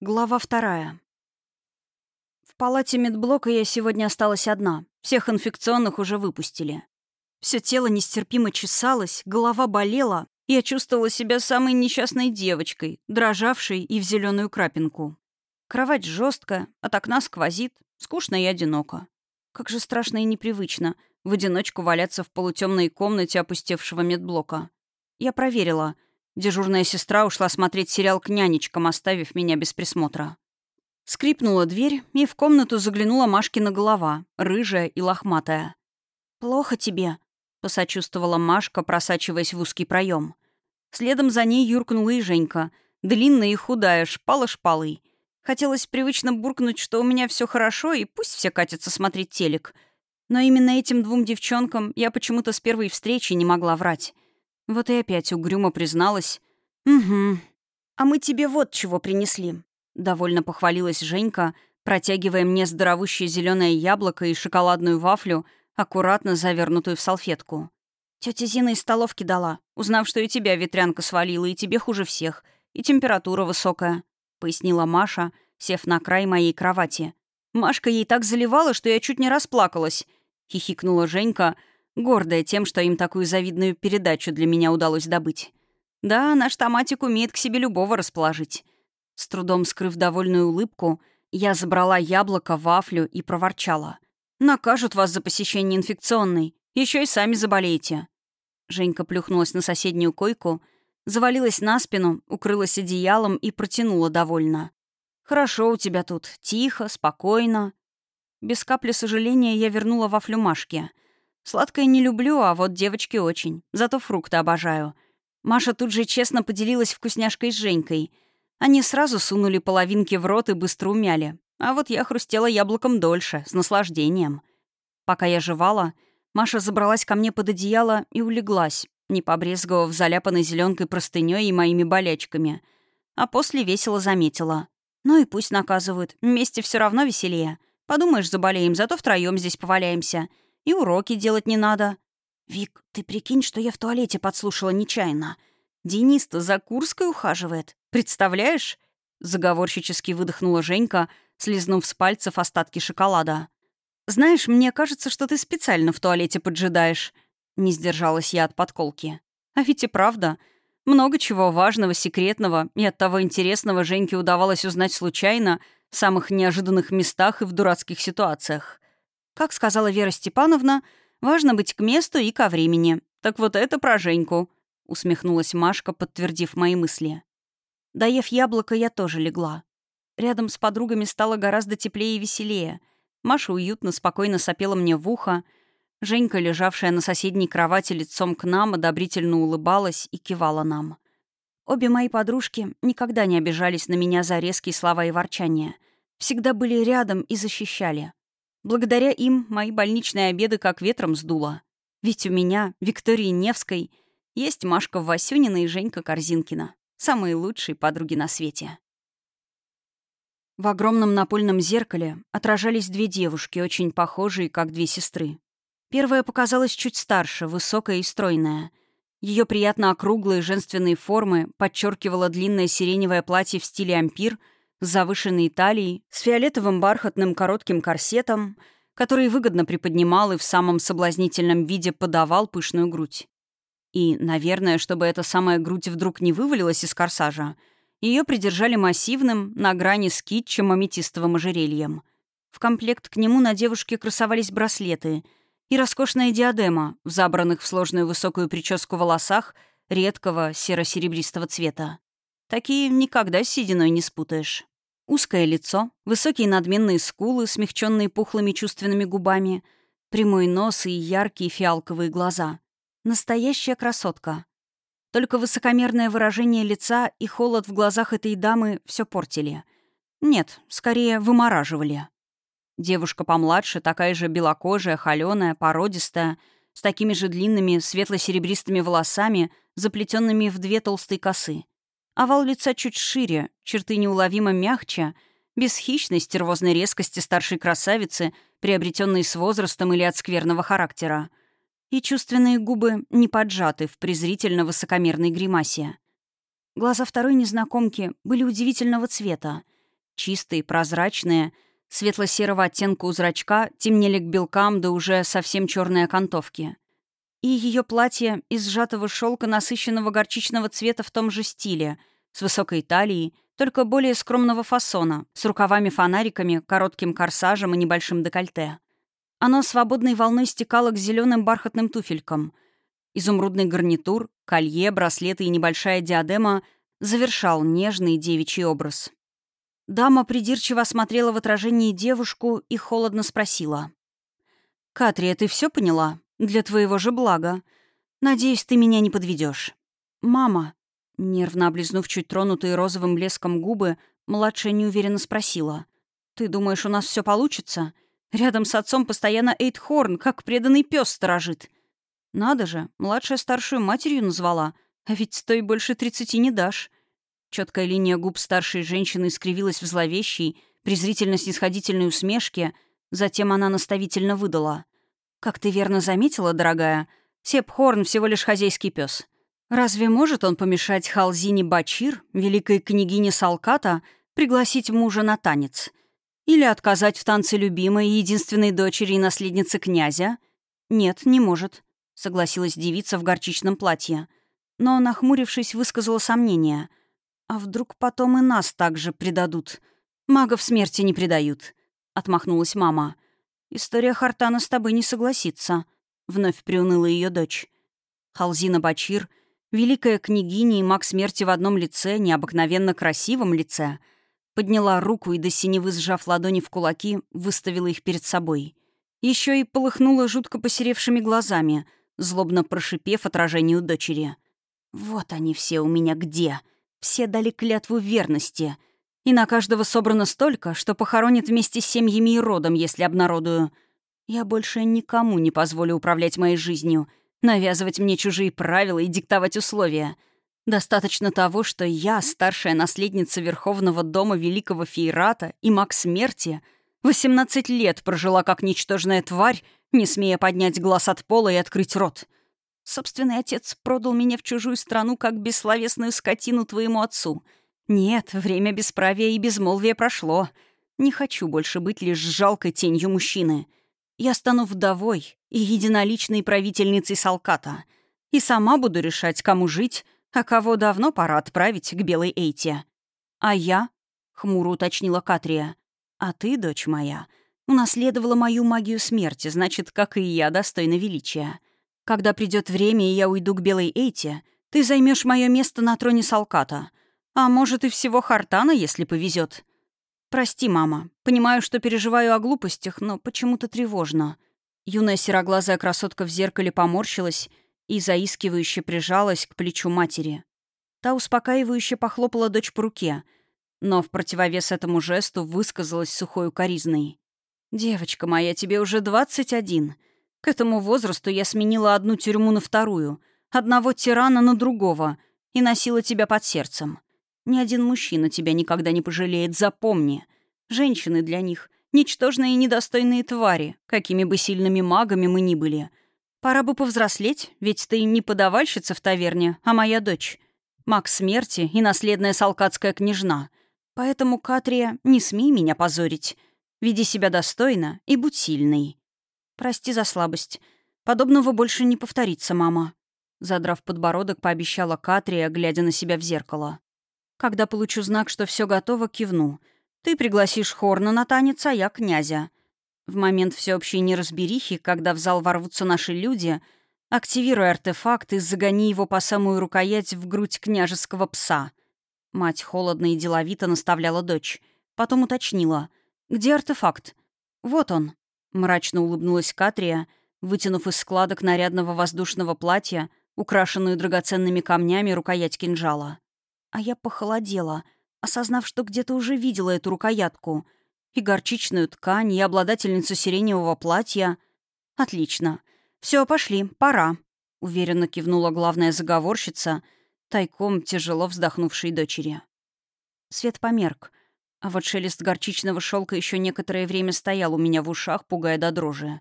Глава вторая. В палате медблока я сегодня осталась одна. Всех инфекционных уже выпустили. Все тело нестерпимо чесалось, голова болела, и я чувствовала себя самой несчастной девочкой, дрожавшей и в зеленую крапинку. Кровать жесткая, от окна сквозит, скучно и одиноко. Как же страшно и непривычно в одиночку валяться в полутемной комнате опустевшего медблока. Я проверила — Дежурная сестра ушла смотреть сериал к нянечкам, оставив меня без присмотра. Скрипнула дверь, и в комнату заглянула Машкина голова, рыжая и лохматая. «Плохо тебе», — посочувствовала Машка, просачиваясь в узкий проем. Следом за ней юркнула и Женька, длинная и худая, шпала-шпалой. Хотелось привычно буркнуть, что у меня все хорошо, и пусть все катятся смотреть телек. Но именно этим двум девчонкам я почему-то с первой встречи не могла врать. Вот и опять угрюмо призналась. «Угу. А мы тебе вот чего принесли». Довольно похвалилась Женька, протягивая мне здоровущее зеленое яблоко и шоколадную вафлю, аккуратно завернутую в салфетку. Тетя Зина из столовки дала, узнав, что и тебя ветрянка свалила, и тебе хуже всех, и температура высокая», — пояснила Маша, сев на край моей кровати. «Машка ей так заливала, что я чуть не расплакалась», — хихикнула Женька, гордая тем, что им такую завидную передачу для меня удалось добыть. Да, наш томатик умеет к себе любого расположить. С трудом скрыв довольную улыбку, я забрала яблоко, вафлю и проворчала. «Накажут вас за посещение инфекционной. Еще и сами заболеете». Женька плюхнулась на соседнюю койку, завалилась на спину, укрылась одеялом и протянула довольно. «Хорошо у тебя тут. Тихо, спокойно». Без капли сожаления я вернула вафлю Машке — Сладкое не люблю, а вот девочки очень. Зато фрукты обожаю. Маша тут же честно поделилась вкусняшкой с Женькой. Они сразу сунули половинки в рот и быстро умяли. А вот я хрустела яблоком дольше, с наслаждением. Пока я жевала, Маша забралась ко мне под одеяло и улеглась, не побрезговав заляпанной зеленкой простыней и моими болячками. А после весело заметила. «Ну и пусть наказывают. Вместе все равно веселее. Подумаешь, заболеем, зато втроем здесь поваляемся. И уроки делать не надо. Вик, ты прикинь, что я в туалете подслушала нечаянно. Денис-то за Курской ухаживает. Представляешь? Заговорщически выдохнула Женька, слезнув с пальцев остатки шоколада. «Знаешь, мне кажется, что ты специально в туалете поджидаешь». Не сдержалась я от подколки. А ведь и правда. Много чего важного, секретного и от того интересного Женьке удавалось узнать случайно, в самых неожиданных местах и в дурацких ситуациях. Как сказала Вера Степановна, важно быть к месту и ко времени. Так вот это про Женьку», — усмехнулась Машка, подтвердив мои мысли. Доев яблоко, я тоже легла. Рядом с подругами стало гораздо теплее и веселее. Маша уютно, спокойно сопела мне в ухо. Женька, лежавшая на соседней кровати лицом к нам, одобрительно улыбалась и кивала нам. Обе мои подружки никогда не обижались на меня за резкие слова и ворчания. Всегда были рядом и защищали. Благодаря им мои больничные обеды как ветром сдуло. Ведь у меня, Виктории Невской, есть Машка Васюнина и Женька Корзинкина. Самые лучшие подруги на свете. В огромном напольном зеркале отражались две девушки, очень похожие, как две сестры. Первая показалась чуть старше, высокая и стройная. Ее приятно округлые женственные формы подчеркивало длинное сиреневое платье в стиле ампир — с завышенной талией, с фиолетовым бархатным коротким корсетом, который выгодно приподнимал и в самом соблазнительном виде подавал пышную грудь. И, наверное, чтобы эта самая грудь вдруг не вывалилась из корсажа, ее придержали массивным, на грани с китчем аметистовым ожерельем. В комплект к нему на девушке красовались браслеты и роскошная диадема в забранных в сложную высокую прическу волосах редкого серо-серебристого цвета. Такие никогда с сединой не спутаешь. Узкое лицо, высокие надменные скулы, смягченные пухлыми чувственными губами, прямой нос и яркие фиалковые глаза. Настоящая красотка. Только высокомерное выражение лица и холод в глазах этой дамы все портили. Нет, скорее вымораживали. Девушка помладше, такая же белокожая, холеная, породистая, с такими же длинными светло-серебристыми волосами, заплетенными в две толстые косы — Овал лица чуть шире, черты неуловимо мягче, без хищной стервозной резкости старшей красавицы, приобретенной с возрастом или от скверного характера. И чувственные губы не поджаты в презрительно-высокомерной гримасе. Глаза второй незнакомки были удивительного цвета, чистые, прозрачные, светло-серого оттенка у зрачка темнели к белкам да уже совсем черные окантовки. И ее платье из сжатого шелка насыщенного горчичного цвета в том же стиле, с высокой талией, только более скромного фасона, с рукавами-фонариками, коротким корсажем и небольшим декольте. Оно свободной волной стекало к зеленым бархатным туфелькам. Изумрудный гарнитур, колье, браслеты и небольшая диадема завершал нежный девичий образ. Дама придирчиво осмотрела в отражении девушку и холодно спросила. «Катрия, ты все поняла? Для твоего же блага. Надеюсь, ты меня не подведешь. «Мама», нервно облизнув чуть тронутые розовым блеском губы, младшая неуверенно спросила. «Ты думаешь, у нас все получится? Рядом с отцом постоянно Эйдхорн, как преданный пес сторожит. Надо же, младшая старшую матерью назвала, а ведь с той больше тридцати не дашь. Четкая линия губ старшей женщины искривилась в зловещей, презрительно-снисходительной усмешке, затем она наставительно выдала. «Как ты верно заметила, дорогая, Сеп Хорн всего лишь хозяйский пес. Разве может он помешать Халзине Бачир, великой княгине Салката, пригласить мужа на танец?» Или отказать в танце любимой и единственной дочери и наследницы князя? Нет, не может, согласилась девица в горчичном платье. Но, нахмурившись, высказала сомнение. А вдруг потом и нас также предадут? Магов смерти не предают, отмахнулась мама. История Хартана с тобой не согласится, вновь приуныла ее дочь. Халзина Бачир, великая княгиня и маг смерти в одном лице, необыкновенно красивом лице — Подняла руку и до синевы сжав ладони в кулаки, выставила их перед собой. Еще и полыхнула жутко посеревшими глазами, злобно прошипев отражению дочери. «Вот они все у меня где. Все дали клятву верности. И на каждого собрано столько, что похоронят вместе с семьями и родом, если обнародую. Я больше никому не позволю управлять моей жизнью, навязывать мне чужие правила и диктовать условия». Достаточно того, что я, старшая наследница Верховного дома Великого Фейрата и маг смерти, 18 лет прожила как ничтожная тварь, не смея поднять глаз от пола и открыть рот. Собственный отец продал меня в чужую страну как бессловесную скотину твоему отцу. Нет, время бесправия и безмолвия прошло. Не хочу больше быть лишь жалкой тенью мужчины. Я стану вдовой и единоличной правительницей Салката. И сама буду решать, кому жить, а кого давно пора отправить к Белой Эйте. А я, — хмуро уточнила Катрия, — а ты, дочь моя, унаследовала мою магию смерти, значит, как и я, достойна величия. Когда придет время, и я уйду к Белой Эйте, ты займешь мое место на троне Салката. А может, и всего Хартана, если повезет. Прости, мама. Понимаю, что переживаю о глупостях, но почему-то тревожно. Юная сероглазая красотка в зеркале поморщилась и заискивающе прижалась к плечу матери. Та успокаивающе похлопала дочь по руке, но в противовес этому жесту высказалась сухой укоризной. «Девочка моя, тебе уже двадцать один. К этому возрасту я сменила одну тюрьму на вторую, одного тирана на другого и носила тебя под сердцем. Ни один мужчина тебя никогда не пожалеет, запомни. Женщины для них — ничтожные и недостойные твари, какими бы сильными магами мы ни были — Пора бы повзрослеть, ведь ты не подавальщица в таверне, а моя дочь. Маг смерти и наследная салкатская княжна. Поэтому, Катрия, не смей меня позорить. Веди себя достойно и будь сильной. Прости за слабость. Подобного больше не повторится, мама. Задрав подбородок, пообещала Катрия, глядя на себя в зеркало. Когда получу знак, что все готово, кивну. Ты пригласишь Хорна на танец, а я князя. В момент всеобщей неразберихи, когда в зал ворвутся наши люди, активируй артефакт и загони его по самую рукоять в грудь княжеского пса. Мать холодно и деловито наставляла дочь. Потом уточнила. «Где артефакт?» «Вот он», — мрачно улыбнулась Катрия, вытянув из складок нарядного воздушного платья, украшенную драгоценными камнями рукоять кинжала. А я похолодела, осознав, что где-то уже видела эту рукоятку — и горчичную ткань, и обладательницу сиреневого платья. Отлично. Все, пошли, пора. Уверенно кивнула главная заговорщица, тайком тяжело вздохнувшей дочери. Свет померк, а вот шелест горчичного шелка еще некоторое время стоял у меня в ушах, пугая до дрожи.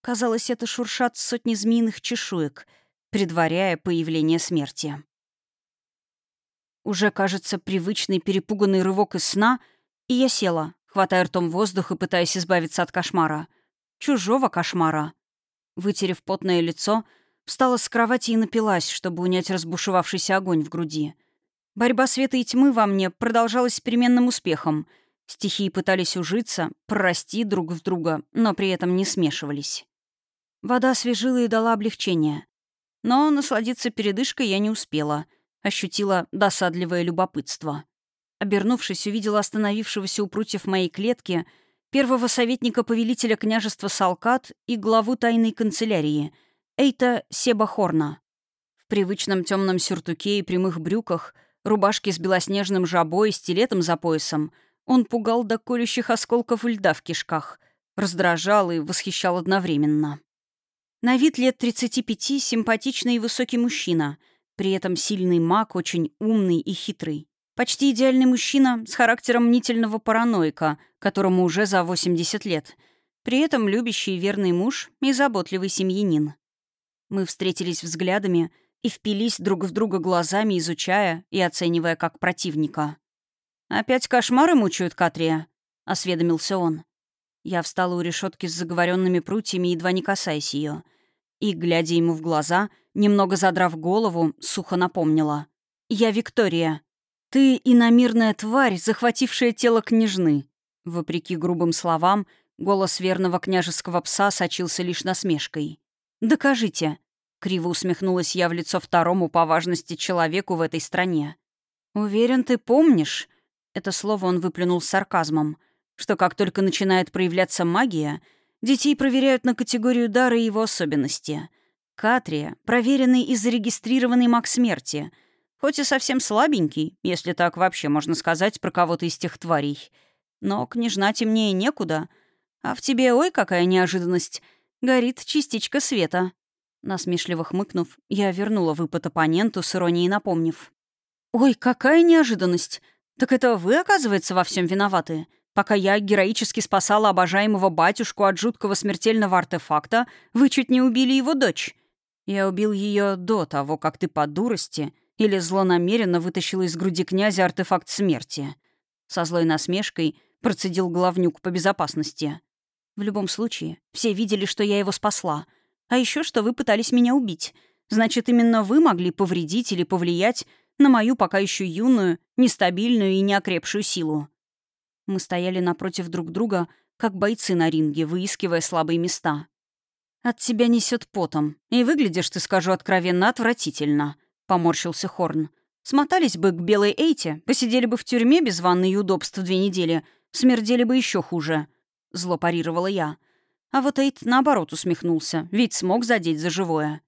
Казалось, это шуршат сотни змеиных чешуек, предваряя появление смерти. Уже, кажется, привычный перепуганный рывок из сна — И я села, хватая ртом воздух и пытаясь избавиться от кошмара. Чужого кошмара. Вытерев потное лицо, встала с кровати и напилась, чтобы унять разбушевавшийся огонь в груди. Борьба света и тьмы во мне продолжалась с переменным успехом. Стихии пытались ужиться, прорасти друг в друга, но при этом не смешивались. Вода освежила и дала облегчение. Но насладиться передышкой я не успела. Ощутила досадливое любопытство. Обернувшись, увидела остановившегося у прутьев моей клетки первого советника повелителя княжества Салкат и главу тайной канцелярии, Эйта Себахорна. В привычном темном сюртуке и прямых брюках, рубашке с белоснежным жабой и стилетом за поясом, он пугал до колющих осколков льда в кишках, раздражал и восхищал одновременно. На вид лет 35 симпатичный и высокий мужчина, при этом сильный маг, очень умный и хитрый. Почти идеальный мужчина с характером мнительного параноика, которому уже за 80 лет. При этом любящий и верный муж и заботливый семьянин. Мы встретились взглядами и впились друг в друга глазами, изучая и оценивая как противника. «Опять кошмары мучают Катрия?» — осведомился он. Я встала у решетки с заговоренными прутьями, едва не касаясь ее и, глядя ему в глаза, немного задрав голову, сухо напомнила. «Я Виктория. Ты иномирная тварь, захватившая тело княжны». Вопреки грубым словам, голос верного княжеского пса сочился лишь насмешкой. «Докажите», — криво усмехнулась я в лицо второму по важности человеку в этой стране. «Уверен, ты помнишь?» Это слово он выплюнул с сарказмом, что как только начинает проявляться магия — Детей проверяют на категорию дара и его особенности. Катрия — проверенный и зарегистрированный маг смерти. Хоть и совсем слабенький, если так вообще можно сказать про кого-то из тех тварей. Но княжна темнее некуда. А в тебе, ой, какая неожиданность, горит частичка света. Насмешливо хмыкнув, я вернула выпад оппоненту с иронией напомнив. «Ой, какая неожиданность! Так это вы, оказывается, во всем виноваты. Пока я героически спасала обожаемого батюшку от жуткого смертельного артефакта, вы чуть не убили его дочь. Я убил ее до того, как ты по дурости или злонамеренно вытащила из груди князя артефакт смерти. Со злой насмешкой процедил главнюк по безопасности. В любом случае, все видели, что я его спасла. А еще что вы пытались меня убить. Значит, именно вы могли повредить или повлиять на мою пока еще юную, нестабильную и неокрепшую силу. Мы стояли напротив друг друга, как бойцы на ринге, выискивая слабые места. «От тебя несет потом. И выглядишь, ты скажу откровенно, отвратительно», — поморщился Хорн. «Смотались бы к белой Эйте, посидели бы в тюрьме без ванны и удобств две недели, смердели бы еще хуже», — зло парировала я. А вот Эйт наоборот усмехнулся, ведь смог задеть за живое.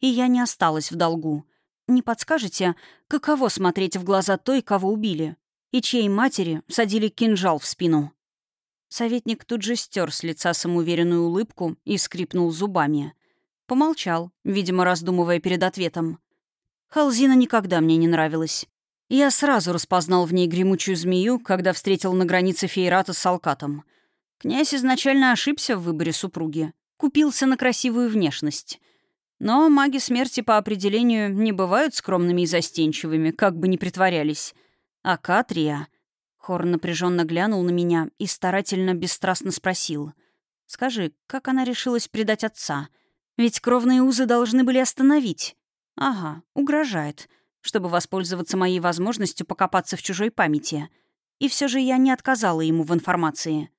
И я не осталась в долгу. Не подскажете, каково смотреть в глаза той, кого убили? И чьей матери садили кинжал в спину. Советник тут же стер с лица самоуверенную улыбку и скрипнул зубами. Помолчал, видимо, раздумывая перед ответом. Халзина никогда мне не нравилась. Я сразу распознал в ней гремучую змею, когда встретил на границе Фейрата с Алкатом. Князь изначально ошибся в выборе супруги. Купился на красивую внешность. Но маги смерти по определению не бывают скромными и застенчивыми, как бы ни притворялись. «А Катрия?» Хорн напряженно глянул на меня и старательно бесстрастно спросил. «Скажи, как она решилась предать отца? Ведь кровные узы должны были остановить». «Ага, угрожает, чтобы воспользоваться моей возможностью покопаться в чужой памяти. И все же я не отказала ему в информации.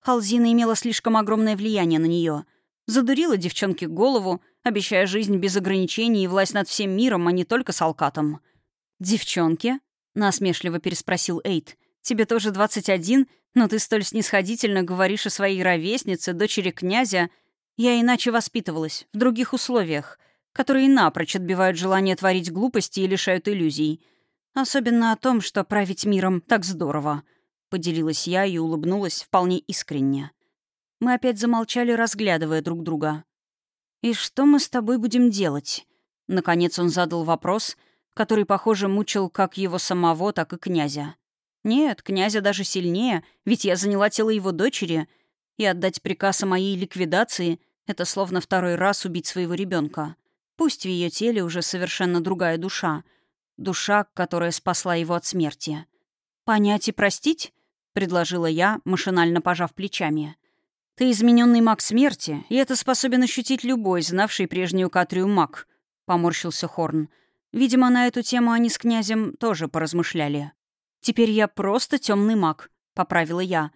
Халзина имела слишком огромное влияние на нее. Задурила девчонке голову, обещая жизнь без ограничений и власть над всем миром, а не только с Алкатом. «Девчонке?» Насмешливо переспросил Эйт. «Тебе тоже 21, но ты столь снисходительно говоришь о своей ровеснице, дочери князя. Я иначе воспитывалась, в других условиях, которые напрочь отбивают желание творить глупости и лишают иллюзий. Особенно о том, что править миром так здорово». Поделилась я и улыбнулась вполне искренне. Мы опять замолчали, разглядывая друг друга. «И что мы с тобой будем делать?» Наконец он задал вопрос, который, похоже, мучил как его самого, так и князя. Нет, князя даже сильнее, ведь я заняла тело его дочери, и отдать приказ о моей ликвидации — это словно второй раз убить своего ребенка. Пусть в ее теле уже совершенно другая душа. Душа, которая спасла его от смерти. «Понять и простить?» предложила я, машинально пожав плечами. «Ты измененный маг смерти, и это способен ощутить любой, знавший прежнюю Катрию маг», — поморщился Хорн. Видимо, на эту тему они с князем тоже поразмышляли. «Теперь я просто темный маг», — поправила я.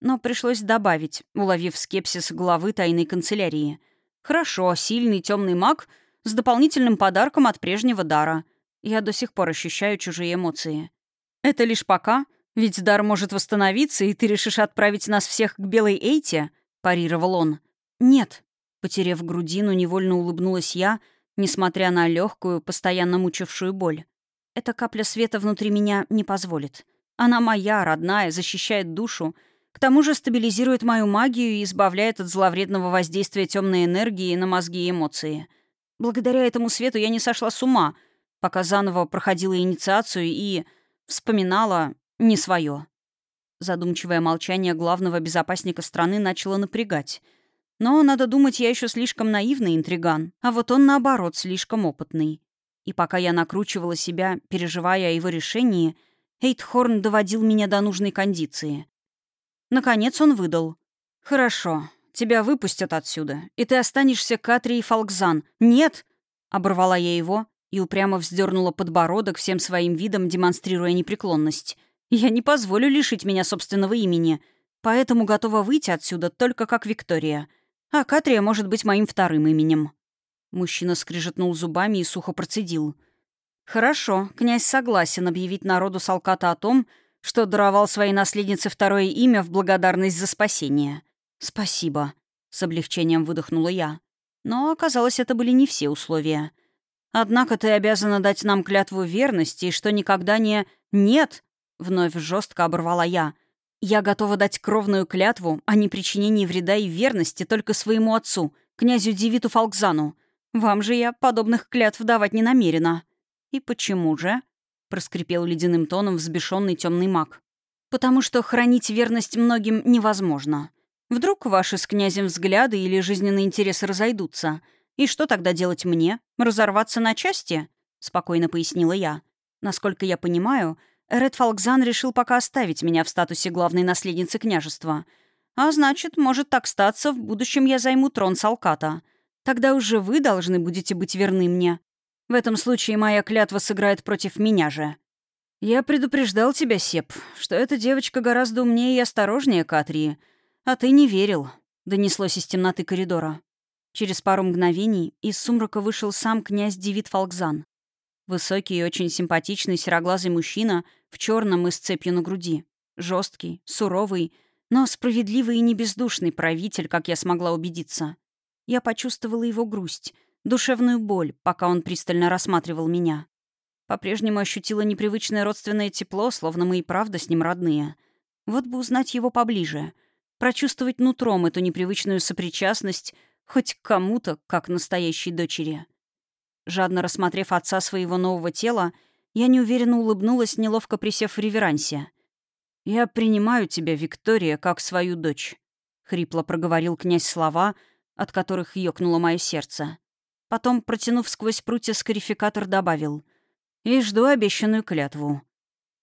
Но пришлось добавить, уловив скепсис главы тайной канцелярии. «Хорошо, сильный темный маг с дополнительным подарком от прежнего дара. Я до сих пор ощущаю чужие эмоции. Это лишь пока, ведь дар может восстановиться, и ты решишь отправить нас всех к Белой Эйте?» — парировал он. «Нет». Потерев грудину, невольно улыбнулась я — несмотря на легкую, постоянно мучившую боль. Эта капля света внутри меня не позволит. Она моя, родная, защищает душу, к тому же стабилизирует мою магию и избавляет от зловредного воздействия темной энергии на мозги и эмоции. Благодаря этому свету я не сошла с ума, пока заново проходила инициацию и вспоминала не свое. Задумчивое молчание главного безопасника страны начало напрягать — но, надо думать, я еще слишком наивный интриган, а вот он, наоборот, слишком опытный. И пока я накручивала себя, переживая о его решении, Эйтхорн доводил меня до нужной кондиции. Наконец он выдал. «Хорошо, тебя выпустят отсюда, и ты останешься Катрией Фалкзан. Нет!» Оборвала я его и упрямо вздернула подбородок всем своим видом, демонстрируя непреклонность. «Я не позволю лишить меня собственного имени, поэтому готова выйти отсюда только как Виктория. А Катрия может быть моим вторым именем». Мужчина скрижетнул зубами и сухо процедил. «Хорошо, князь согласен объявить народу Салката о том, что даровал своей наследнице второе имя в благодарность за спасение. Спасибо», — с облегчением выдохнула я. Но оказалось, это были не все условия. «Однако ты обязана дать нам клятву верности, что никогда не... Нет!» — вновь жестко оборвала я — я готова дать кровную клятву о непричинении вреда и верности только своему отцу, князю Дивиту Фалкзану. Вам же я подобных клятв давать не намерена». «И почему же?» — проскрипел ледяным тоном взбешенный темный маг. «Потому что хранить верность многим невозможно. Вдруг ваши с князем взгляды или жизненные интересы разойдутся. И что тогда делать мне? Разорваться на части?» — спокойно пояснила я. Насколько я понимаю, Ред Фалкзан решил пока оставить меня в статусе главной наследницы княжества. А значит, может так статься, в будущем я займу трон Салката. Тогда уже вы должны будете быть верны мне. В этом случае моя клятва сыграет против меня же. Я предупреждал тебя, Сеп, что эта девочка гораздо умнее и осторожнее Катрии. А ты не верил, — донеслось из темноты коридора. Через пару мгновений из сумрака вышел сам князь Девид Фалкзан. Высокий и очень симпатичный сероглазый мужчина в черном и с цепью на груди. Жесткий, суровый, но справедливый и небездушный правитель, как я смогла убедиться. Я почувствовала его грусть, душевную боль, пока он пристально рассматривал меня. По-прежнему ощутила непривычное родственное тепло, словно мы и правда с ним родные. Вот бы узнать его поближе, прочувствовать нутром эту непривычную сопричастность хоть к кому-то, как настоящей дочери. Жадно рассмотрев отца своего нового тела, я неуверенно улыбнулась, неловко присев в реверансе. «Я принимаю тебя, Виктория, как свою дочь», — хрипло проговорил князь слова, от которых ёкнуло мое сердце. Потом, протянув сквозь прутья скарификатор, добавил «И жду обещанную клятву».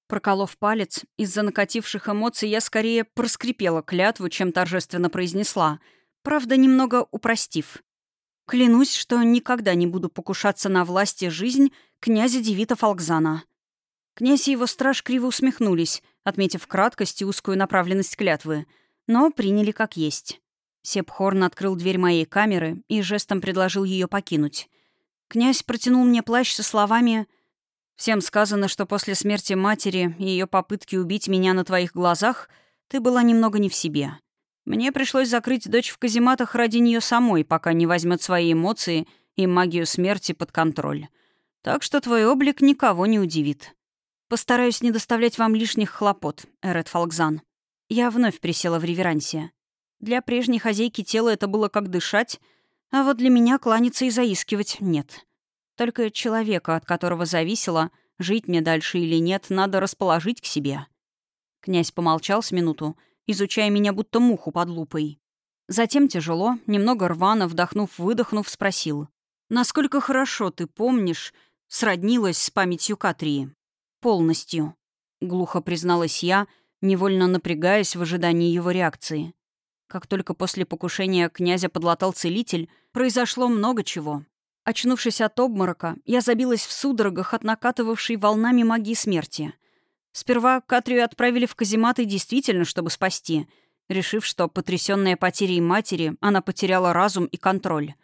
Проколов палец, из-за накативших эмоций я скорее проскрипела клятву, чем торжественно произнесла, правда, немного упростив. Клянусь, что никогда не буду покушаться на власть и жизнь князя Девита Фалкзана. Князь и его страж криво усмехнулись, отметив краткость и узкую направленность клятвы, но приняли как есть. Сепхорн открыл дверь моей камеры и жестом предложил ее покинуть. Князь протянул мне плащ со словами «Всем сказано, что после смерти матери и ее попытки убить меня на твоих глазах ты была немного не в себе. Мне пришлось закрыть дочь в казематах ради нее самой, пока не возьмет свои эмоции и магию смерти под контроль. Так что твой облик никого не удивит. Постараюсь не доставлять вам лишних хлопот, Эрет Фалкзан. Я вновь присела в реверансе. Для прежней хозяйки тела это было как дышать, а вот для меня кланяться и заискивать нет. Только человека, от которого зависело, жить мне дальше или нет, надо расположить к себе. Князь помолчал с минуту, изучая меня будто муху под лупой. Затем тяжело, немного рвано, вдохнув-выдохнув, спросил. «Насколько хорошо ты помнишь, сроднилась с памятью Катрии?» «Полностью», — глухо призналась я, невольно напрягаясь в ожидании его реакции. Как только после покушения князя подлатал целитель, произошло много чего. Очнувшись от обморока, я забилась в судорогах от накатывавшей волнами магии смерти. Сперва Катрию отправили в казематы действительно, чтобы спасти, решив, что потрясённая потерей матери, она потеряла разум и контроль.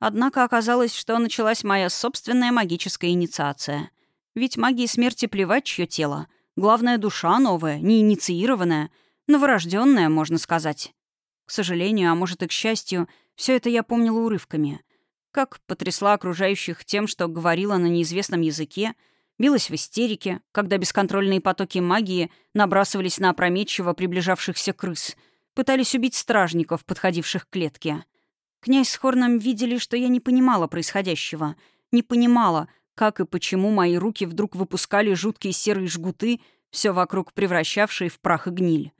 Однако оказалось, что началась моя собственная магическая инициация. Ведь магии смерти плевать, чье тело. Главное, душа новая, неинициированная, новорожденная, можно сказать. К сожалению, а может и к счастью, все это я помнила урывками. Как потрясла окружающих тем, что говорила на неизвестном языке, билась в истерике, когда бесконтрольные потоки магии набрасывались на опрометчиво приближавшихся крыс, пытались убить стражников, подходивших к клетке. Князь с Хорном видели, что я не понимала происходящего, не понимала, как и почему мои руки вдруг выпускали жуткие серые жгуты, все вокруг превращавшие в прах и гниль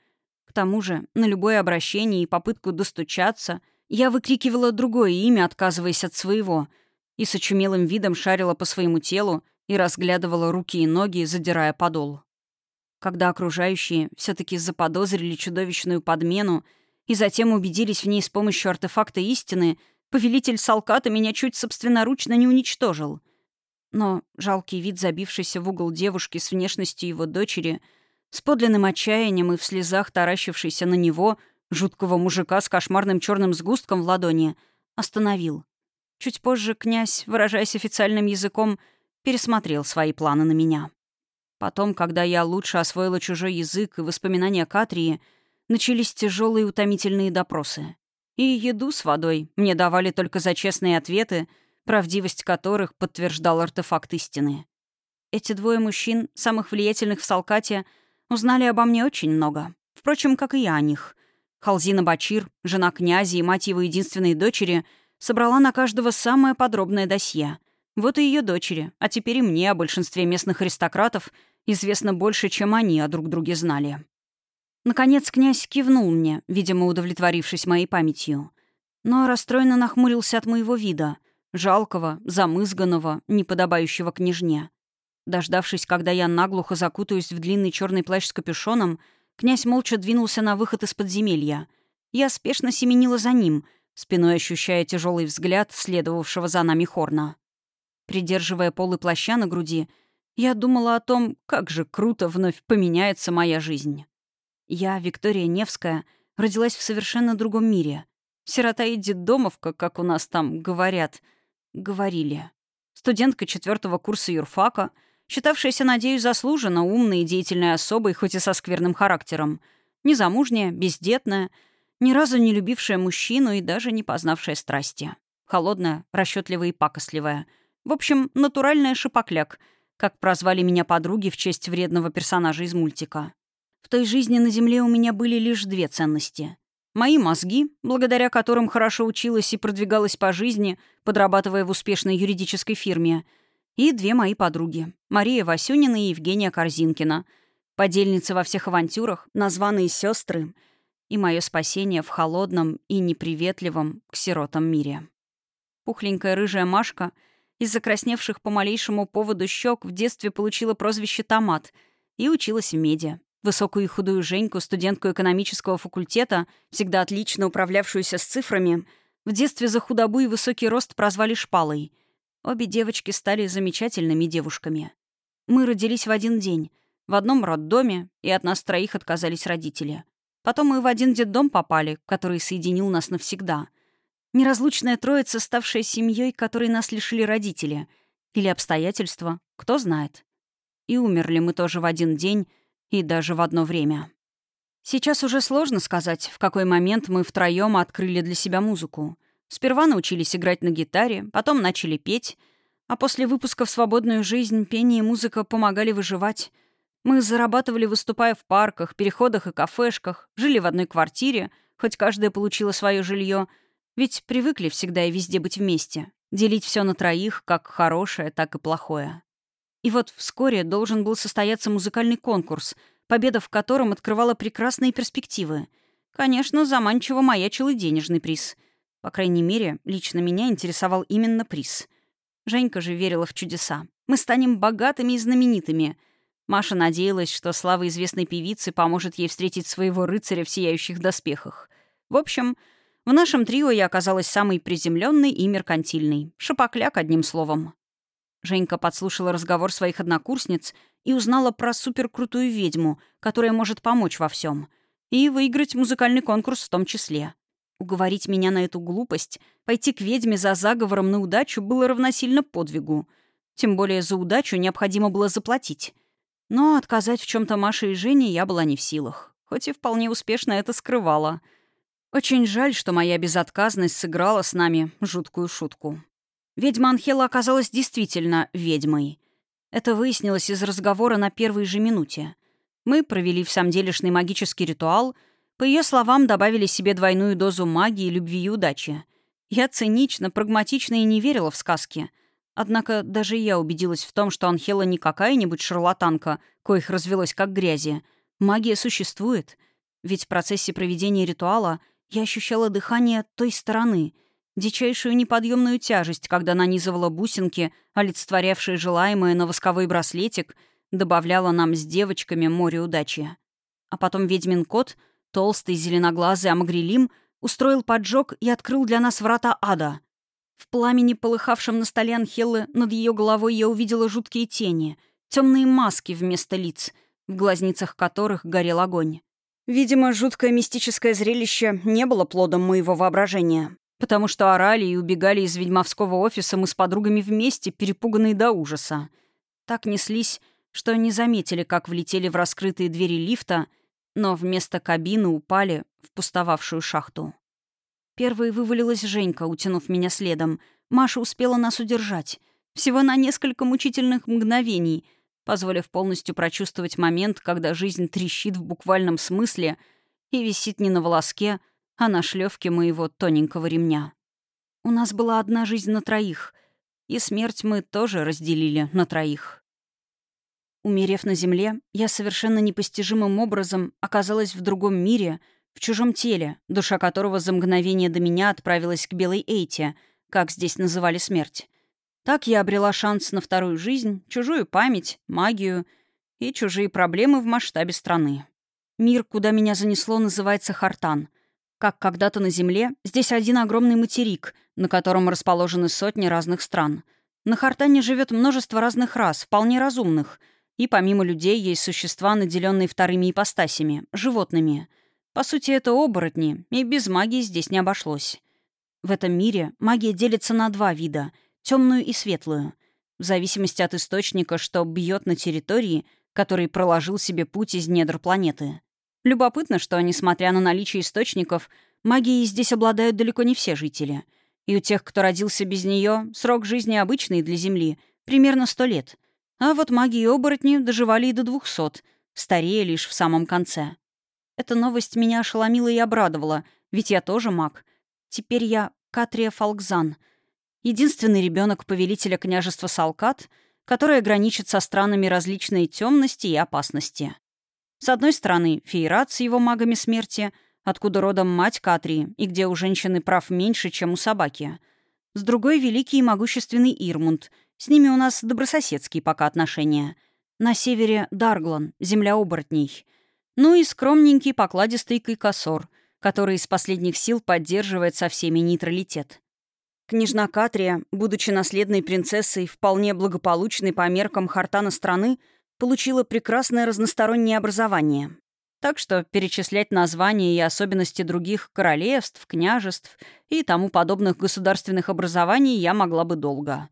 тому же, на любое обращение и попытку достучаться я выкрикивала другое имя, отказываясь от своего, и с очумелым видом шарила по своему телу и разглядывала руки и ноги, задирая подол. Когда окружающие все таки заподозрили чудовищную подмену и затем убедились в ней с помощью артефакта истины, повелитель Салката меня чуть собственноручно не уничтожил. Но жалкий вид забившейся в угол девушки с внешностью его дочери — с подлинным отчаянием и в слезах таращившийся на него, жуткого мужика с кошмарным черным сгустком в ладони, остановил. Чуть позже князь, выражаясь официальным языком, пересмотрел свои планы на меня. Потом, когда я лучше освоила чужой язык и воспоминания Катрии, начались тяжелые утомительные допросы. И еду с водой мне давали только за честные ответы, правдивость которых подтверждал артефакт истины. Эти двое мужчин, самых влиятельных в Салкате, — Узнали обо мне очень много. Впрочем, как и я о них. Халзина Бачир, жена князя и мать его единственной дочери, собрала на каждого самое подробное досье. Вот и ее дочери, а теперь и мне о большинстве местных аристократов известно больше, чем они о друг друге знали. Наконец князь кивнул мне, видимо, удовлетворившись моей памятью. Но расстроенно нахмурился от моего вида, жалкого, замызганного, неподобающего княжне. Дождавшись, когда я наглухо закутаюсь в длинный черный плащ с капюшоном, князь молча двинулся на выход из подземелья. Я спешно семенила за ним, спиной ощущая тяжелый взгляд следовавшего за нами хорна. Придерживая полы плаща на груди, я думала о том, как же круто вновь поменяется моя жизнь. Я, Виктория Невская, родилась в совершенно другом мире. Сирота и детдомовка, как у нас там говорят, говорили. Студентка четвертого курса юрфака — считавшаяся, надеюсь, заслуженно умной и деятельной особой, хоть и со скверным характером. Незамужняя, бездетная, ни разу не любившая мужчину и даже не познавшая страсти. Холодная, расчетливая и пакостливая. В общем, натуральная шипокляк, как прозвали меня подруги в честь вредного персонажа из мультика. В той жизни на Земле у меня были лишь две ценности. Мои мозги, благодаря которым хорошо училась и продвигалась по жизни, подрабатывая в успешной юридической фирме — и две мои подруги — Мария Васюнина и Евгения Корзинкина, подельницы во всех авантюрах, названные сестры, и мое спасение в холодном и неприветливом к сиротам мире. Пухленькая рыжая Машка из закрасневших по малейшему поводу щек в детстве получила прозвище «Томат» и училась в меди. Высокую и худую Женьку, студентку экономического факультета, всегда отлично управлявшуюся с цифрами, в детстве за худобу и высокий рост прозвали «Шпалой», Обе девочки стали замечательными девушками. Мы родились в один день, в одном роддоме, и от нас троих отказались родители. Потом мы в один детдом попали, который соединил нас навсегда. Неразлучная троица, ставшая семьей, которой нас лишили родители. Или обстоятельства, кто знает. И умерли мы тоже в один день и даже в одно время. Сейчас уже сложно сказать, в какой момент мы втроем открыли для себя музыку. Сперва научились играть на гитаре, потом начали петь, а после выпуска в свободную жизнь пение и музыка помогали выживать. Мы зарабатывали, выступая в парках, переходах и кафешках, жили в одной квартире, хоть каждая получила свое жилье, ведь привыкли всегда и везде быть вместе, делить все на троих, как хорошее, так и плохое. И вот вскоре должен был состояться музыкальный конкурс, победа в котором открывала прекрасные перспективы. Конечно, заманчиво маячил и денежный приз — по крайней мере, лично меня интересовал именно приз. Женька же верила в чудеса. Мы станем богатыми и знаменитыми. Маша надеялась, что слава известной певицы поможет ей встретить своего рыцаря в сияющих доспехах. В общем, в нашем трио я оказалась самой приземленной и меркантильной. Шапокляк, одним словом. Женька подслушала разговор своих однокурсниц и узнала про суперкрутую ведьму, которая может помочь во всем. И выиграть музыкальный конкурс в том числе. Уговорить меня на эту глупость, пойти к ведьме за заговором на удачу было равносильно подвигу. Тем более за удачу необходимо было заплатить. Но отказать в чем то Маше и Жене я была не в силах. Хоть и вполне успешно это скрывала. Очень жаль, что моя безотказность сыграла с нами жуткую шутку. Ведьма Анхела оказалась действительно ведьмой. Это выяснилось из разговора на первой же минуте. Мы провели в самом делешный магический ритуал, по ее словам, добавили себе двойную дозу магии, любви и удачи. Я цинично, прагматично и не верила в сказки. Однако даже я убедилась в том, что Анхела не какая-нибудь шарлатанка, коих развелось как грязи. Магия существует. Ведь в процессе проведения ритуала я ощущала дыхание той стороны — дичайшую неподъемную тяжесть, когда нанизывала бусинки, олицетворявшие желаемое на восковой браслетик, добавляла нам с девочками море удачи. А потом ведьмин кот, толстый, зеленоглазый Амагрелим, устроил поджог и открыл для нас врата ада. В пламени, полыхавшем на столе Анхеллы, над ее головой я увидела жуткие тени, темные маски вместо лиц, в глазницах которых горел огонь. Видимо, жуткое мистическое зрелище не было плодом моего воображения потому что орали и убегали из ведьмовского офиса мы с подругами вместе, перепуганные до ужаса. Так неслись, что не заметили, как влетели в раскрытые двери лифта, но вместо кабины упали в пустовавшую шахту. Первой вывалилась Женька, утянув меня следом. Маша успела нас удержать. Всего на несколько мучительных мгновений, позволив полностью прочувствовать момент, когда жизнь трещит в буквальном смысле и висит не на волоске, а на шлёвке моего тоненького ремня. У нас была одна жизнь на троих, и смерть мы тоже разделили на троих. Умерев на земле, я совершенно непостижимым образом оказалась в другом мире, в чужом теле, душа которого за мгновение до меня отправилась к Белой Эйте, как здесь называли смерть. Так я обрела шанс на вторую жизнь, чужую память, магию и чужие проблемы в масштабе страны. Мир, куда меня занесло, называется Хартан. Как когда-то на Земле, здесь один огромный материк, на котором расположены сотни разных стран. На Хартане живет множество разных рас, вполне разумных. И помимо людей есть существа, наделенные вторыми ипостасями — животными. По сути, это оборотни, и без магии здесь не обошлось. В этом мире магия делится на два вида — темную и светлую. В зависимости от источника, что бьет на территории, который проложил себе путь из недр планеты. Любопытно, что, несмотря на наличие источников, магией здесь обладают далеко не все жители. И у тех, кто родился без нее, срок жизни обычный для Земли — примерно сто лет. А вот маги и оборотни доживали и до двухсот, старее лишь в самом конце. Эта новость меня ошеломила и обрадовала, ведь я тоже маг. Теперь я Катрия Фалкзан, единственный ребенок повелителя княжества Салкат, которое граничит со странами различной темности и опасности. С одной стороны, Фейрат с его магами смерти, откуда родом мать Катрии, и где у женщины прав меньше, чем у собаки. С другой — великий и могущественный Ирмунд. С ними у нас добрососедские пока отношения. На севере — Дарглан, земля оборотней. Ну и скромненький покладистый Кайкосор, который из последних сил поддерживает со всеми нейтралитет. Княжна Катрия, будучи наследной принцессой, вполне благополучной по меркам Хартана страны, получила прекрасное разностороннее образование. Так что перечислять названия и особенности других королевств, княжеств и тому подобных государственных образований я могла бы долго.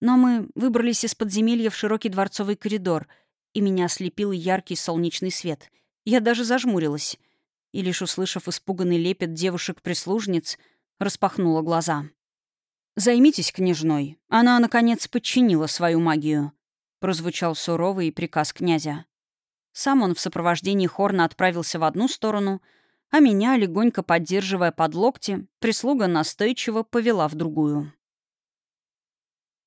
Но мы выбрались из подземелья в широкий дворцовый коридор, и меня ослепил яркий солнечный свет. Я даже зажмурилась. И лишь услышав испуганный лепет девушек-прислужниц, распахнула глаза. «Займитесь княжной». Она, наконец, подчинила свою магию прозвучал суровый приказ князя. Сам он в сопровождении Хорна отправился в одну сторону, а меня, легонько поддерживая под локти, прислуга настойчиво повела в другую.